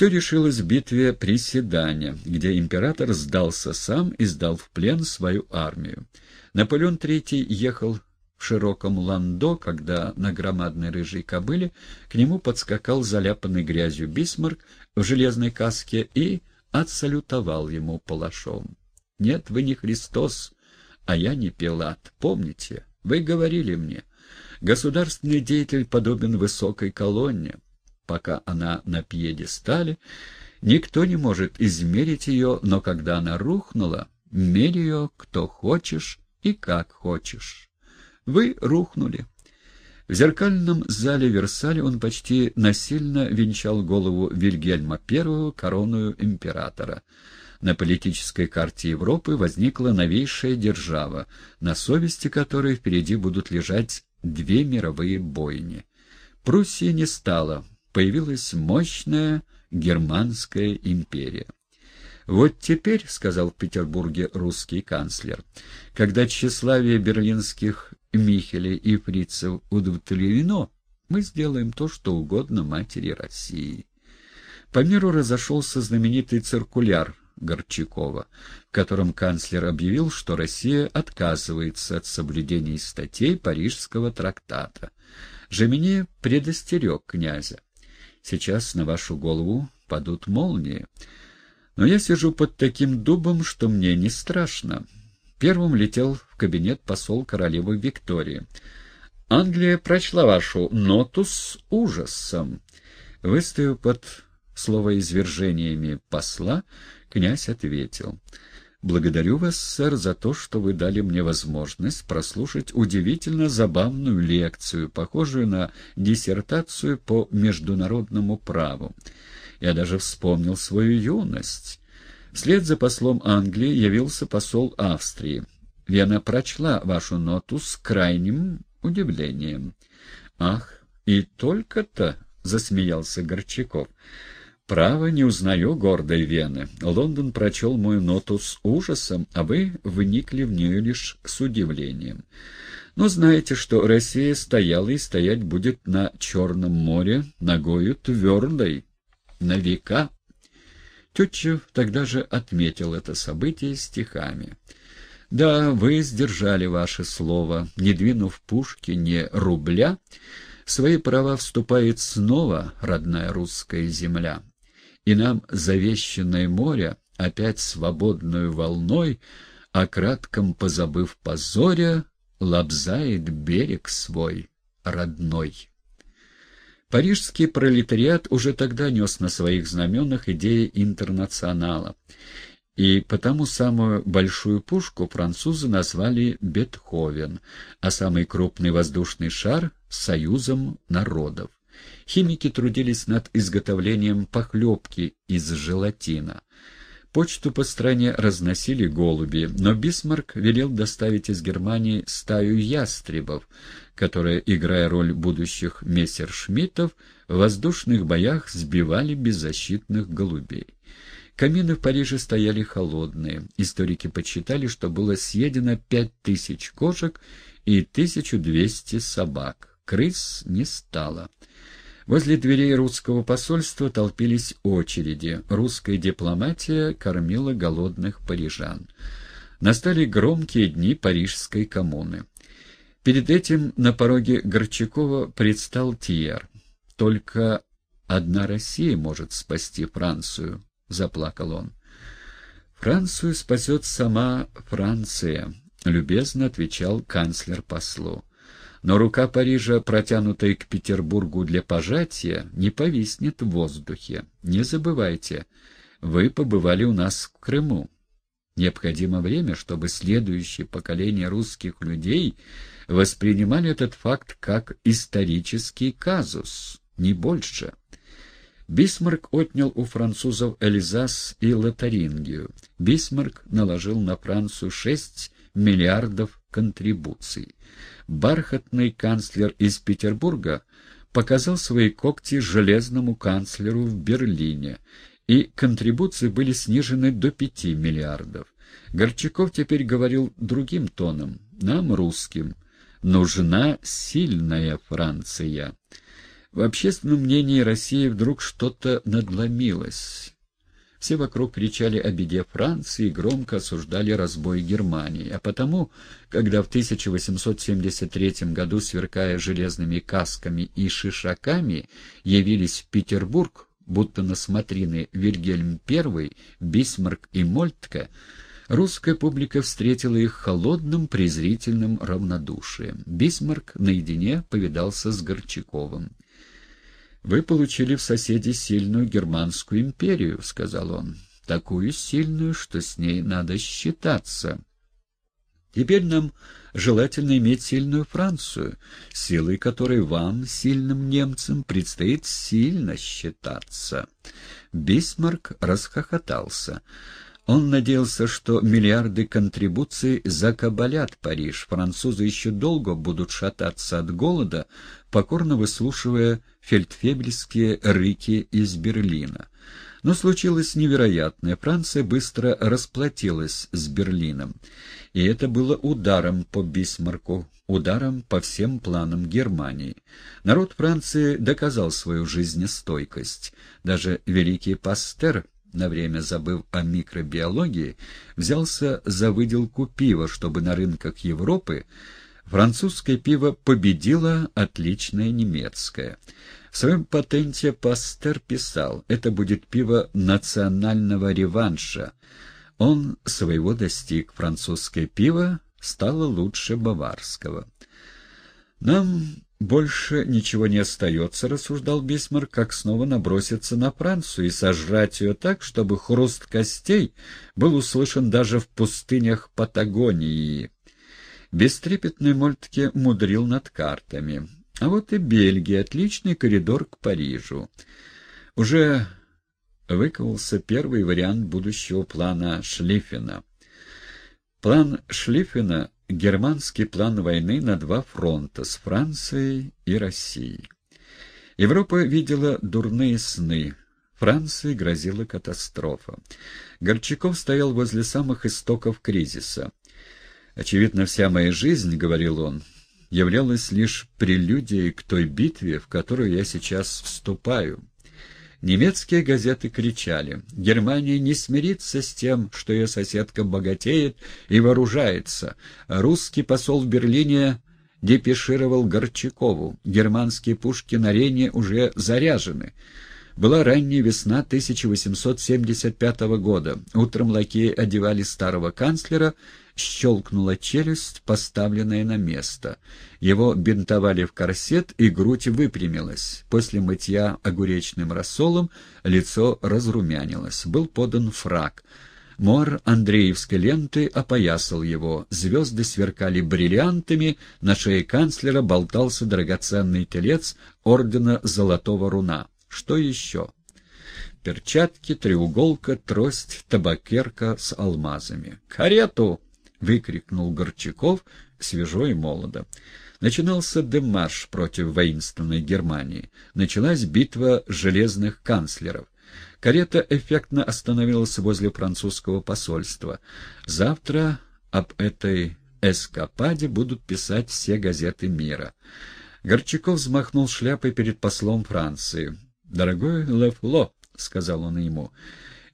Все решилось в битве при Седане, где император сдался сам и сдал в плен свою армию. Наполеон III ехал в широком ландо, когда на громадной рыжей кобыле к нему подскакал заляпанный грязью бисмарк в железной каске и отсалютовал ему палашом. «Нет, вы не Христос, а я не Пилат. Помните, вы говорили мне, государственный деятель подобен высокой колонне. Пока она на пьедестале, никто не может измерить ее, но когда она рухнула, мерь ее кто хочешь и как хочешь». Вы рухнули. В зеркальном зале Версаля он почти насильно венчал голову Вильгельма I короную императора. На политической карте Европы возникла новейшая держава, на совести которой впереди будут лежать две мировые бойни. Пруссии не стало, появилась мощная германская империя. «Вот теперь, — сказал в Петербурге русский канцлер, — когда тщеславие берлинских Михеля и фрицев удовлетворено, мы сделаем то, что угодно матери России». По миру разошелся знаменитый циркуляр Горчакова, в котором канцлер объявил, что Россия отказывается от соблюдения статей Парижского трактата. Жемини предостерег князя. «Сейчас на вашу голову падут молнии». Но я сижу под таким дубом, что мне не страшно. Первым летел в кабинет посол королевы Виктории. Англия прочла вашу ноту с ужасом. Выставив под словоизвержениями посла, князь ответил. «Благодарю вас, сэр, за то, что вы дали мне возможность прослушать удивительно забавную лекцию, похожую на диссертацию по международному праву. Я даже вспомнил свою юность. Вслед за послом Англии явился посол Австрии. Вена прочла вашу ноту с крайним удивлением. «Ах, и только-то!» — засмеялся Горчаков. «Право, не узнаю гордой Вены. Лондон прочел мою ноту с ужасом, а вы вникли в нее лишь с удивлением. Но знаете, что Россия стояла и стоять будет на Черном море ногою твердой» на века. Тютчев тогда же отметил это событие стихами. «Да, вы сдержали ваше слово, не двинув пушки, не рубля, свои права вступает снова родная русская земля, и нам завещанное море опять свободную волной, а кратком позабыв позоря, лобзает берег свой родной». Парижский пролетариат уже тогда нес на своих знаменах идеи интернационала, и потому самую большую пушку французы назвали «Бетховен», а самый крупный воздушный шар — «Союзом народов». Химики трудились над изготовлением похлебки из желатина. Почту по стране разносили голуби, но Бисмарк велел доставить из Германии стаю ястребов, которые, играя роль будущих мессершмиттов, в воздушных боях сбивали беззащитных голубей. Камины в Париже стояли холодные. Историки подсчитали, что было съедено пять тысяч кошек и 1200 собак. Крыс не стало. Возле дверей русского посольства толпились очереди. Русская дипломатия кормила голодных парижан. Настали громкие дни Парижской коммуны. Перед этим на пороге Горчакова предстал Тьер. «Только одна Россия может спасти Францию», — заплакал он. «Францию спасет сама Франция», — любезно отвечал канцлер послу. «Но рука Парижа, протянутая к Петербургу для пожатия, не повиснет в воздухе. Не забывайте, вы побывали у нас в Крыму. Необходимо время, чтобы следующее поколение русских людей воспринимали этот факт как исторический казус, не больше. Бисмарк отнял у французов Эльзас и Лотарингию. Бисмарк наложил на Францию 6 миллиардов контрибуций. Бархатный канцлер из Петербурга показал свои когти железному канцлеру в Берлине, и контрибуции были снижены до 5 миллиардов. Горчаков теперь говорил другим тоном, нам, русским, нужна сильная Франция. В общественном мнении России вдруг что-то надломилось. Все вокруг кричали о беде Франции и громко осуждали разбой Германии. А потому, когда в 1873 году, сверкая железными касками и шишаками, явились в Петербург, будто на смотрины Вильгельм I, Бисмарк и Мольтке, русская публика встретила их холодным презрительным равнодушием. Бисмарк наедине повидался с Горчаковым. «Вы получили в соседи сильную германскую империю», — сказал он. «Такую сильную, что с ней надо считаться». Теперь нам желательно иметь сильную Францию, силой которой вам, сильным немцам, предстоит сильно считаться. Бисмарк расхохотался. Он надеялся, что миллиарды контрибуций закабалят Париж. Французы еще долго будут шататься от голода, покорно выслушивая фельдфебельские рыки из Берлина. Но случилось невероятное. Франция быстро расплатилась с Берлином. И это было ударом по Бисмарку, ударом по всем планам Германии. Народ Франции доказал свою жизнестойкость. Даже великий Пастер, на время забыв о микробиологии, взялся за выделку пива, чтобы на рынках Европы французское пиво победило отличное немецкое. В своем патенте Пастер писал, это будет пиво национального реванша. Он своего достиг, французское пиво стало лучше баварского. «Нам больше ничего не остается», — рассуждал Бисмарк, «как снова наброситься на Францию и сожрать ее так, чтобы хруст костей был услышан даже в пустынях Патагонии». Бестрепетный Мольтке мудрил над картами. А вот и Бельгия, отличный коридор к Парижу. Уже выковался первый вариант будущего плана Шлиффена. План Шлиффена — германский план войны на два фронта с Францией и Россией. Европа видела дурные сны. Франции грозила катастрофа. Горчаков стоял возле самых истоков кризиса. «Очевидно, вся моя жизнь, — говорил он, — являлась лишь прелюдией к той битве, в которую я сейчас вступаю. Немецкие газеты кричали, Германия не смирится с тем, что ее соседка богатеет и вооружается. Русский посол в Берлине депешировал Горчакову, германские пушки на Рене уже заряжены. Была ранняя весна 1875 года. Утром лакеи одевали старого канцлера, щелкнула челюсть, поставленная на место. Его бинтовали в корсет, и грудь выпрямилась. После мытья огуречным рассолом лицо разрумянилось. Был подан фраг. Мор Андреевской ленты опоясал его, звезды сверкали бриллиантами, на шее канцлера болтался драгоценный телец ордена Золотого Руна. Что еще? Перчатки, треуголка, трость, табакерка с алмазами. «Карету!» — выкрикнул Горчаков свежо и молодо. Начинался демарш против воинственной Германии. Началась битва железных канцлеров. Карета эффектно остановилась возле французского посольства. Завтра об этой эскападе будут писать все газеты мира. Горчаков взмахнул шляпой перед послом Франции. «Дорогой Лефло», — сказал он ему, —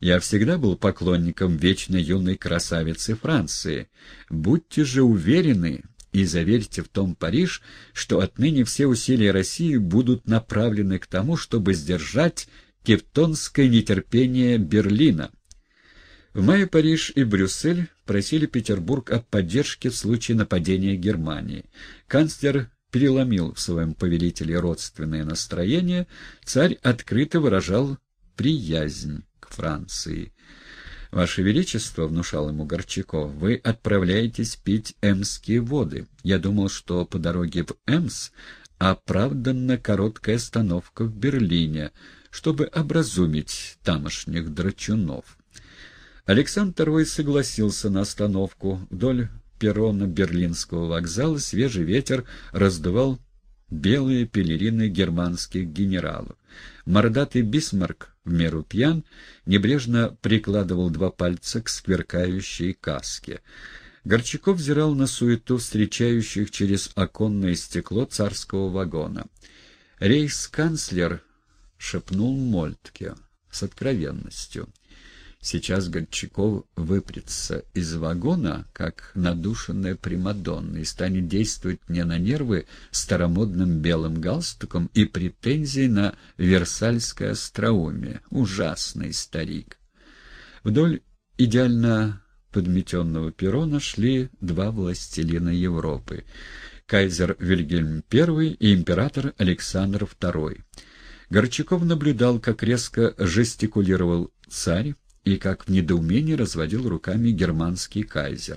«я всегда был поклонником вечно юной красавицы Франции. Будьте же уверены и заверьте в том Париж, что отныне все усилия России будут направлены к тому, чтобы сдержать тевтонское нетерпение Берлина». В мае Париж и Брюссель просили Петербург о поддержке в случае нападения Германии. Канцлер переломил в своем повелителе родственное настроение, царь открыто выражал приязнь Франции. «Ваше Величество», — внушал ему Горчаков, — «вы отправляетесь пить эмские воды. Я думал, что по дороге в Эмс оправданна короткая остановка в Берлине, чтобы образумить тамошних драчунов». Александр II согласился на остановку вдоль перрона Берлинского вокзала свежий ветер раздувал белые пелерины германских генералов. Мордатый Бисмарк, в меру пьян, небрежно прикладывал два пальца к сверкающей каске. Горчаков взирал на суету встречающих через оконное стекло царского вагона. Рейхсканцлер шепнул Мольтке с откровенностью. Сейчас Горчаков выпрется из вагона, как надушенная Примадонна, и станет действовать мне на нервы старомодным белым галстуком и претензией на Версальское остроумие. Ужасный старик. Вдоль идеально подметенного перрона шли два властелина Европы — кайзер Вильгельм I и император Александр II. Горчаков наблюдал, как резко жестикулировал царь и как в недоумении разводил руками германский кайзер.